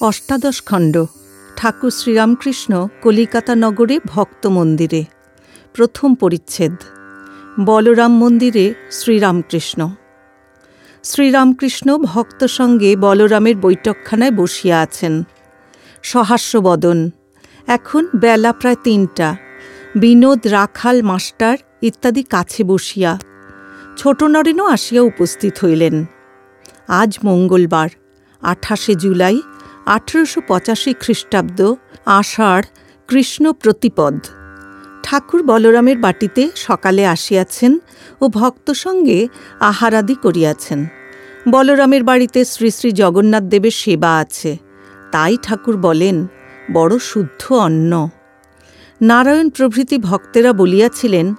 অষ্টাদশ খণ্ড। ঠাকুর শ্রীরামকৃষ্ণ কলিকাতা নগরে ভক্ত মন্দিরে। প্রথম পরিচ্ছেদ। বলরাম মন্দিরে শ্রীরামকৃষ্ণ। শ্রীরামকৃষ্ণ ভক্ত সঙ্গে বলরামের বৈঠকখানায় বসিয়া আছেন। সহাস্যবদন। এখন বেলা প্রায় তিনটা। বিনোদ, রাখাল, মাস্টার ইত্যাদি কাছে বসিয়া ছোট নরেনও আসিয়া উপস্থিত হইলেন। আজ মঙ্গলবার, আঠাশে জুলাই আঠেরোশো পঁচাশি খ্রিস্টাব্দ আষাঢ় কৃষ্ণ প্রতিপদ। ঠাকুর বলরামের বাটিতে সকালে আসিয়াছেন ও ভক্ত সঙ্গে আহারাদি করিয়াছেন। বলরামের বাড়িতে শ্রী শ্রী জগন্নাথ দেবের সেবা আছে। তাই ঠাকুর বলেন, বড় শুদ্ধ অন্ন। নারায়ণ প্রভৃতি ভক্তেরা বলিয়াছিলেন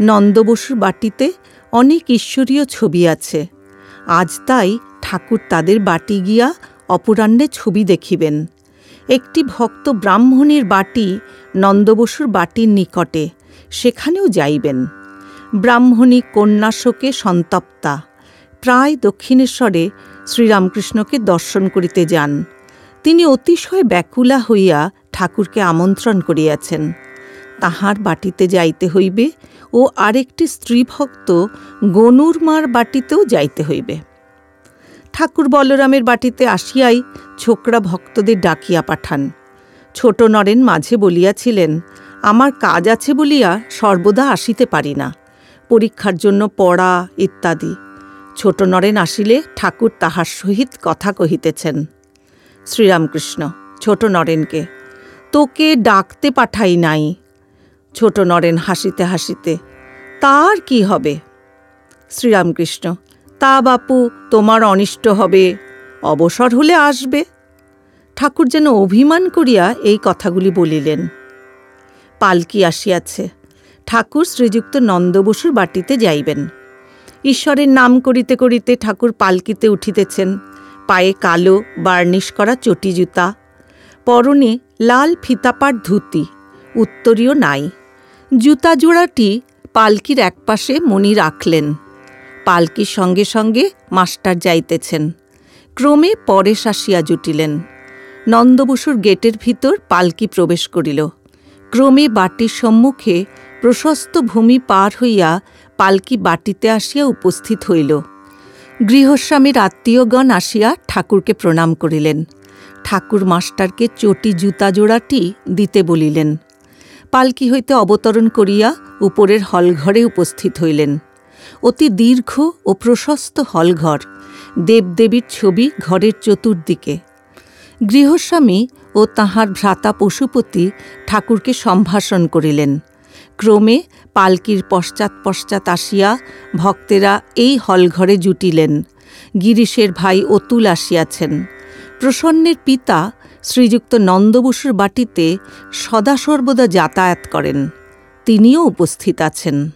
নন্দবসুর বাটিতে অনেক ঈশ্বরীয় ছবি আছে। আজ তাই ঠাকুর তাদের বাটি গিয়া অপরাহ্নে ছবি দেখিবেন। একটি ভক্ত ব্রাহ্মণীর বাটি নন্দবসুর বাটির নিকটে, সেখানেও যাইবেন। ব্রাহ্মণী কন্যাশোকে সন্তপ্তা। প্রায় দক্ষিণেশ্বরে শ্রীরামকৃষ্ণকে দর্শন করিতে যান। তিনি অতিশয় ব্যাকুলা হইয়া ঠাকুরকে আমন্ত্রণ করিয়াছেন। তাহার বাটিতে যাইতে হইবে ও আরেকটি স্ত্রীভক্ত গনুর মার বাটিতেও যাইতে হইবে। ঠাকুর বলরামের বাটিতে আসিয়াই ছোকরা ভক্তদের ডাকিয়া পাঠান। ছোট নরেন মাঝে বলিয়াছিলেন, আমার কাজ আছে বলিয়া সর্বদা আসিতে পারি না। পরীক্ষার জন্য পড়া, ইত্যাদি। ছোট নরেন আসিলে ঠাকুর তাহার সহিত কথা কহিতেছেন, শ্রীরামকৃষ্ণ, ছোট নরেনকে, তোকে ডাকতে পাঠাই নাই। ছোট নরেন হাসিতে হাসিতে, তার কি হবে? শ্রীরামকৃষ্ণ তা বাপু, তোমার অনিষ্ট হবে। অবসর হলে আসবে। ঠাকুর যেন অভিমান করিয়া এই কথাগুলি বলিলেন। পালকি আসিয়াছে। ঠাকুর শ্রীযুক্ত নন্দবসুর বাটিতে যাইবেন। ঈশ্বরের নাম করিতে করিতে ঠাকুর পালকিতে উঠিতেছেন। পায়ে কালো বার্নিশ করা চটি জুতা। পরনে লাল ফিতাপাট ধুতি। উত্তরীয় নাই। জুতা জোড়াটি পালকির একপাশে মণি রাখলেন। পালকির সঙ্গে সঙ্গে মাস্টার যাইতেছেন। ক্রমে পরেশ আসিয়া জুটিলেন। নন্দবসুর গেটের ভিতর পালকি প্রবেশ করিল। ক্রমে বাটির সম্মুখে প্রশস্ত ভূমি পার হইয়া পালকি বাটিতে আসিয়া উপস্থিত হইল। গৃহস্বামীর আত্মীয়গণ আসিয়া ঠাকুরকে প্রণাম করিলেন। ঠাকুর মাস্টারকে চটি জুতা জোড়াটি দিতে বলিলেন। পালকি হইতে অবতরণ করিয়া উপরের হলঘরে উপস্থিত হইলেন। অতি দীর্ঘ ও প্রশস্ত হলঘর, দেবদেবীর ছবি ঘরের চতুর্দিকে। গৃহস্বামী ও তাহার ভ্রাতা পশুপতি ঠাকুরকে সম্ভাষণ করিলেন। ক্রমে পালকির পশ্চাৎ পশ্চাৎ আসিয়া ভক্তেরা এই হলঘরে জুটিলেন। গিরিশের ভাই অতুল আসিয়াছেন। প্রসন্নের পিতা শ্রীযুক্ত নন্দবসুর বাটিতে সদা সর্বদা যাতায়াত করেন। তিনিও উপস্থিত আছেন।